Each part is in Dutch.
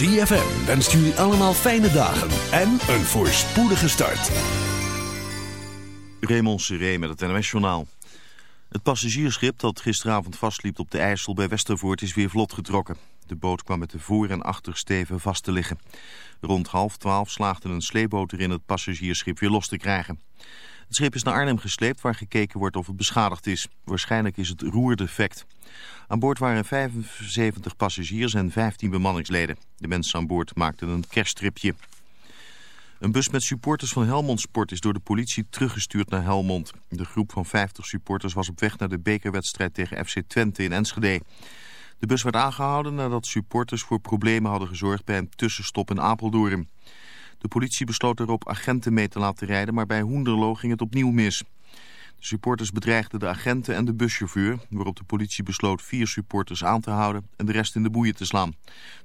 ZFM wenst jullie allemaal fijne dagen en een voorspoedige start. Raymond Seré met het NMS-journaal. Het passagiersschip dat gisteravond vastliep op de IJssel bij Westervoort is weer vlot getrokken. De boot kwam met de voor- en achtersteven vast te liggen. Rond half twaalf slaagde een sleeboot erin het passagiersschip weer los te krijgen. Het schip is naar Arnhem gesleept waar gekeken wordt of het beschadigd is. Waarschijnlijk is het roerdefect. Aan boord waren 75 passagiers en 15 bemanningsleden. De mensen aan boord maakten een kersttripje. Een bus met supporters van Helmond Sport is door de politie teruggestuurd naar Helmond. De groep van 50 supporters was op weg naar de bekerwedstrijd tegen FC Twente in Enschede. De bus werd aangehouden nadat supporters voor problemen hadden gezorgd bij een tussenstop in Apeldoorn. De politie besloot erop agenten mee te laten rijden, maar bij Hoenderlo ging het opnieuw mis. Supporters bedreigden de agenten en de buschauffeur, waarop de politie besloot vier supporters aan te houden en de rest in de boeien te slaan.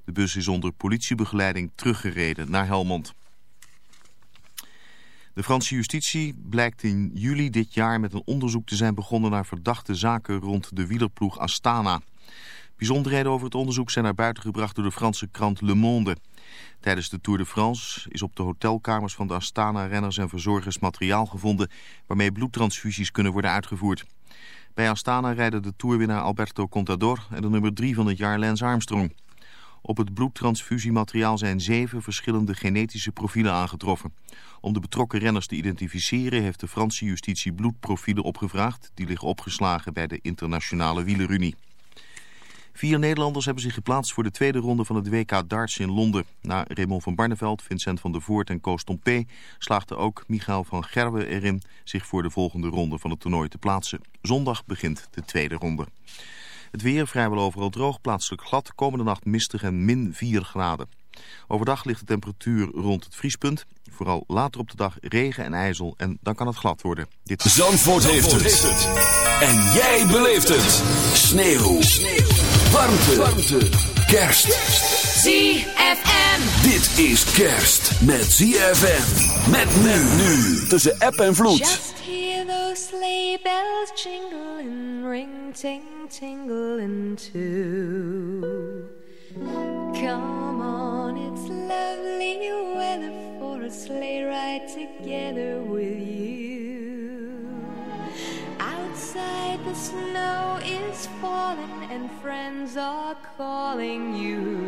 De bus is onder politiebegeleiding teruggereden naar Helmond. De Franse justitie blijkt in juli dit jaar met een onderzoek te zijn begonnen naar verdachte zaken rond de wielerploeg Astana. Bijzonderheden over het onderzoek zijn naar buiten gebracht door de Franse krant Le Monde. Tijdens de Tour de France is op de hotelkamers van de Astana-renners en verzorgers materiaal gevonden waarmee bloedtransfusies kunnen worden uitgevoerd. Bij Astana rijden de toerwinnaar Alberto Contador en de nummer 3 van het jaar Lance Armstrong. Op het bloedtransfusiemateriaal zijn zeven verschillende genetische profielen aangetroffen. Om de betrokken renners te identificeren heeft de Franse justitie bloedprofielen opgevraagd. Die liggen opgeslagen bij de Internationale Wielerunie. Vier Nederlanders hebben zich geplaatst voor de tweede ronde van het WK darts in Londen. Na Raymond van Barneveld, Vincent van der Voort en Koos Tompé slaagde ook Michael van Gerwen erin zich voor de volgende ronde van het toernooi te plaatsen. Zondag begint de tweede ronde. Het weer vrijwel overal droog, plaatselijk glad. Komende nacht mistig en min 4 graden. Overdag ligt de temperatuur rond het vriespunt. Vooral later op de dag regen en ijzel en dan kan het glad worden. Dit... Zandvoort, Zandvoort heeft, het. En jij beleeft het. Sneeuw. Sneeuw. Warmte. Warmte. Kerst. ZFM. Dit is kerst met ZFM. Met men nu. Tussen app en vloed. Just hear those sleigh bells jingling, ring ting tingling too. Come on, it's lovely weather for a sleigh ride together with you. Outside the snow is falling and friends are calling you.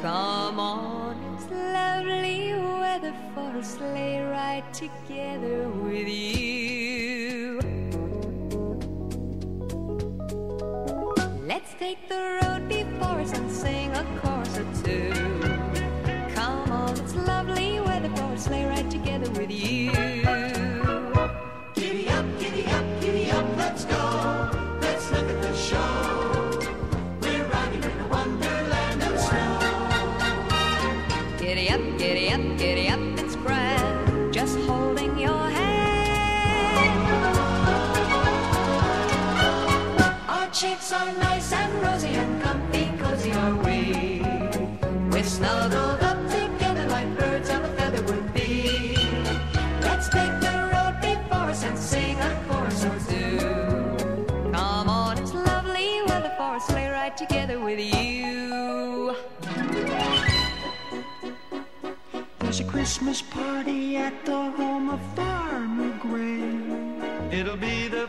Come on, it's lovely weather for a sleigh ride together with you. Let's take the road before us and sing a chorus or two. Come on, it's lovely weather for a sleigh ride together with you. Cheeks are nice and rosy and comfy, cozy are we. We're snuggled up together like birds of a feather would be. Let's take the road before us and sing a chorus or two. Come on, it's lovely weather for a sleigh ride together with you. There's a Christmas party at the home of Farmer Gray. It'll be the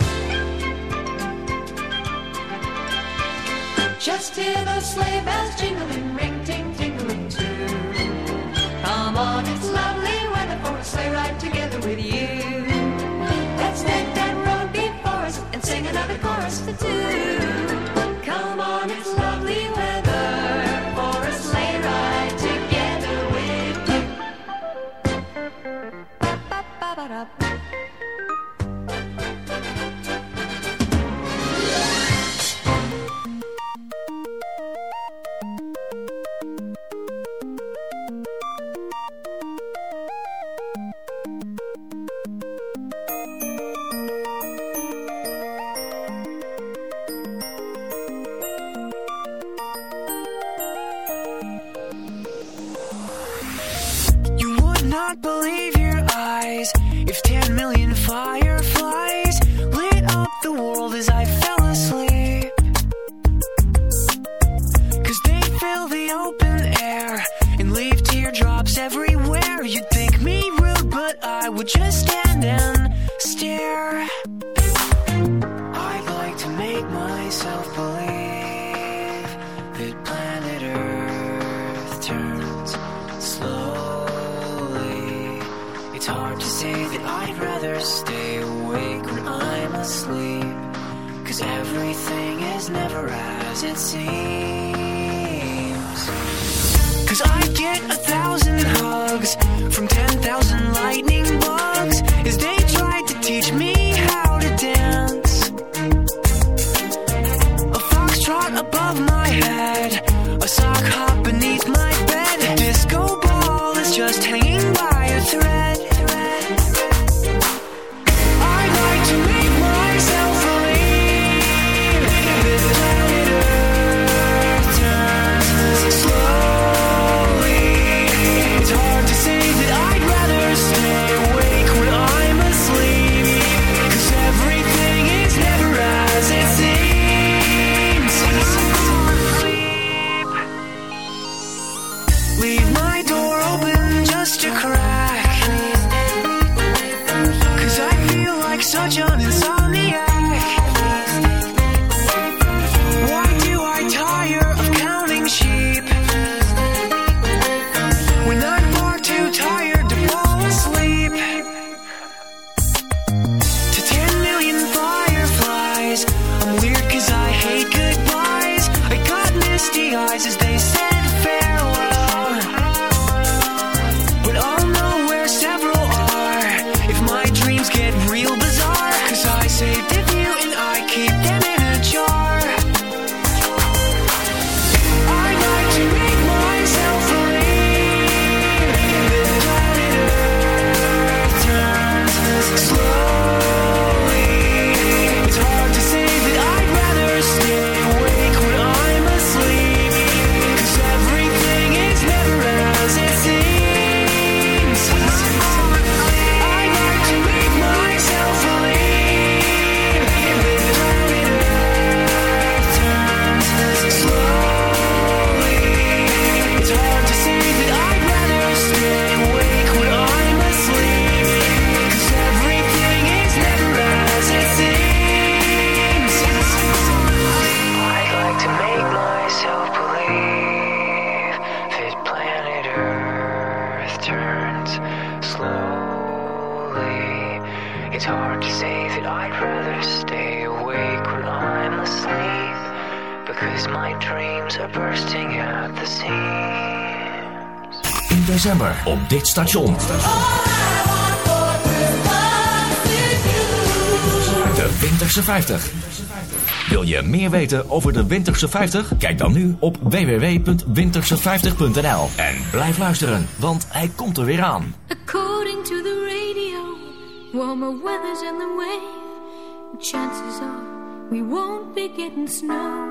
Just hear those sleigh bells jingling, ring ting tingling too. Come on, it's lovely weather for a sleigh ride together with you. Let's take that road before us and sing another chorus or two. Come on, it's lovely station. De Winterse 50. Wil je meer weten over de Winterse 50? Kijk dan nu op www.winterse50.nl. En blijf luisteren, want hij komt er weer aan. According to the radio, warmer weather's in the way. Chances are we won't be getting snow.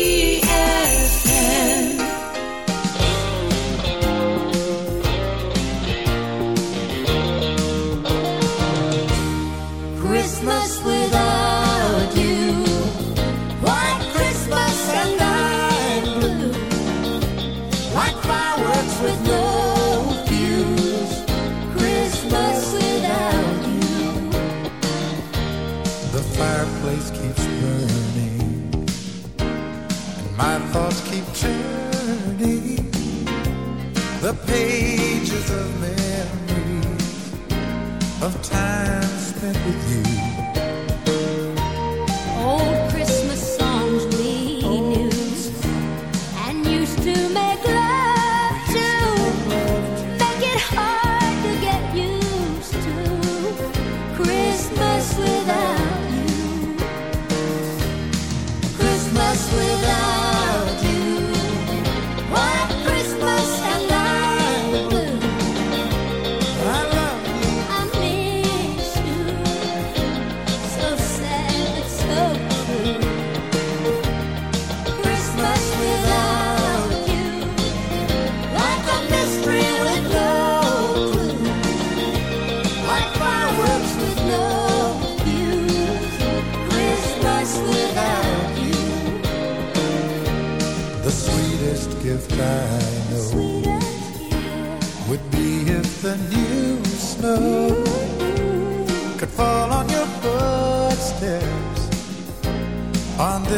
pages of memory, of time spent with you.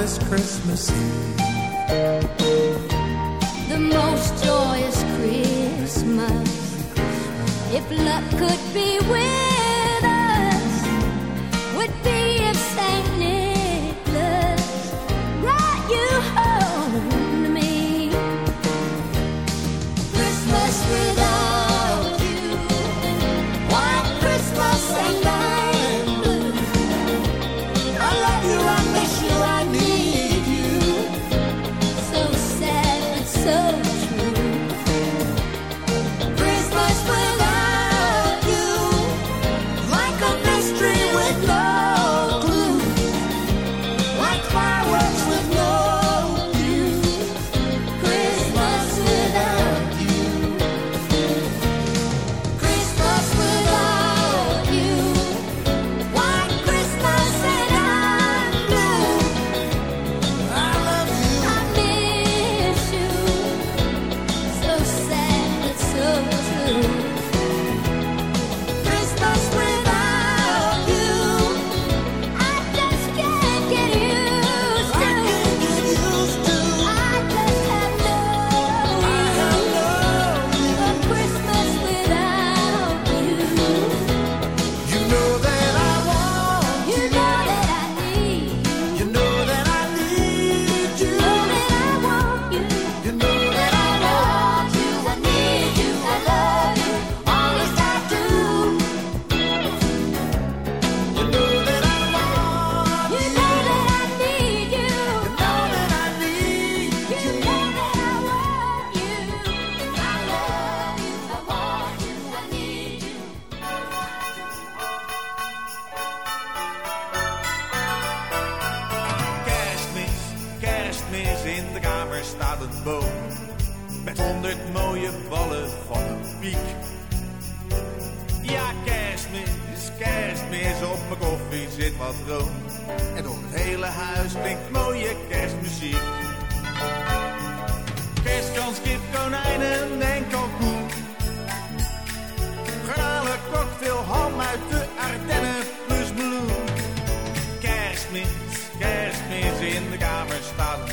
joyous Christmas Eve. The most joyous Christmas, if luck could be with.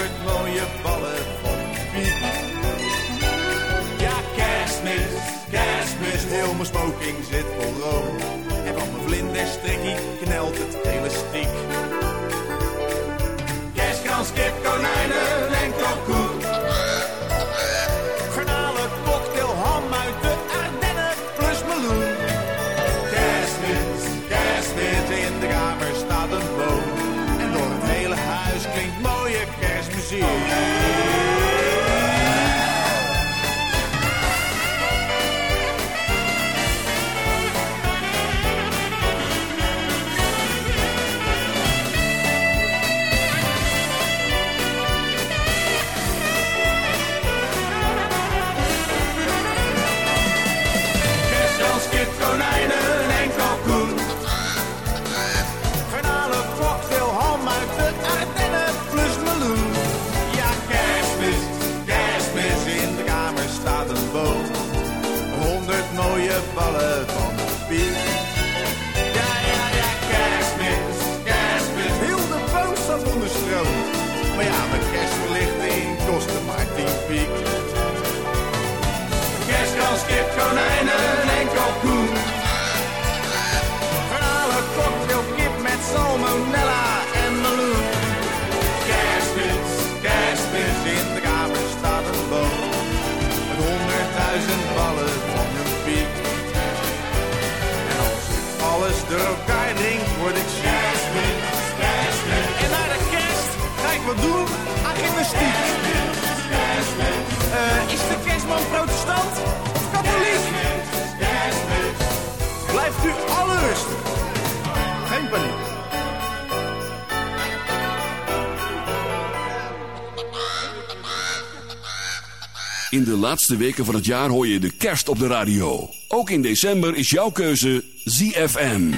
honderd mooie ballen van Piet. Ja, kerstmis, kerstmis, heel mijn smoking zit vol rood. En van mijn vlinderstrikkie knelt het elastiek. Kerstkans, kip, konijnen en kalkoen. easy. be. Eh, is de kerstman protestant of katholiek? Blijft u alle rustig. Geen paniek. In de laatste weken van het jaar hoor je de kerst op de radio. Ook in december is jouw keuze ZFM.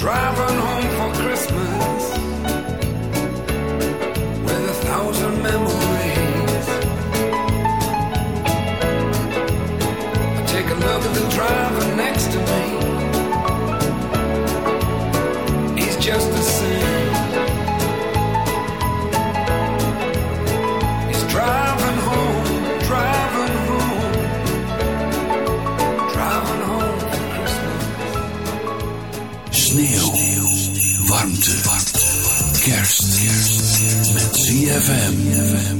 Driving home for Christmas with a thousand memories. ZFM.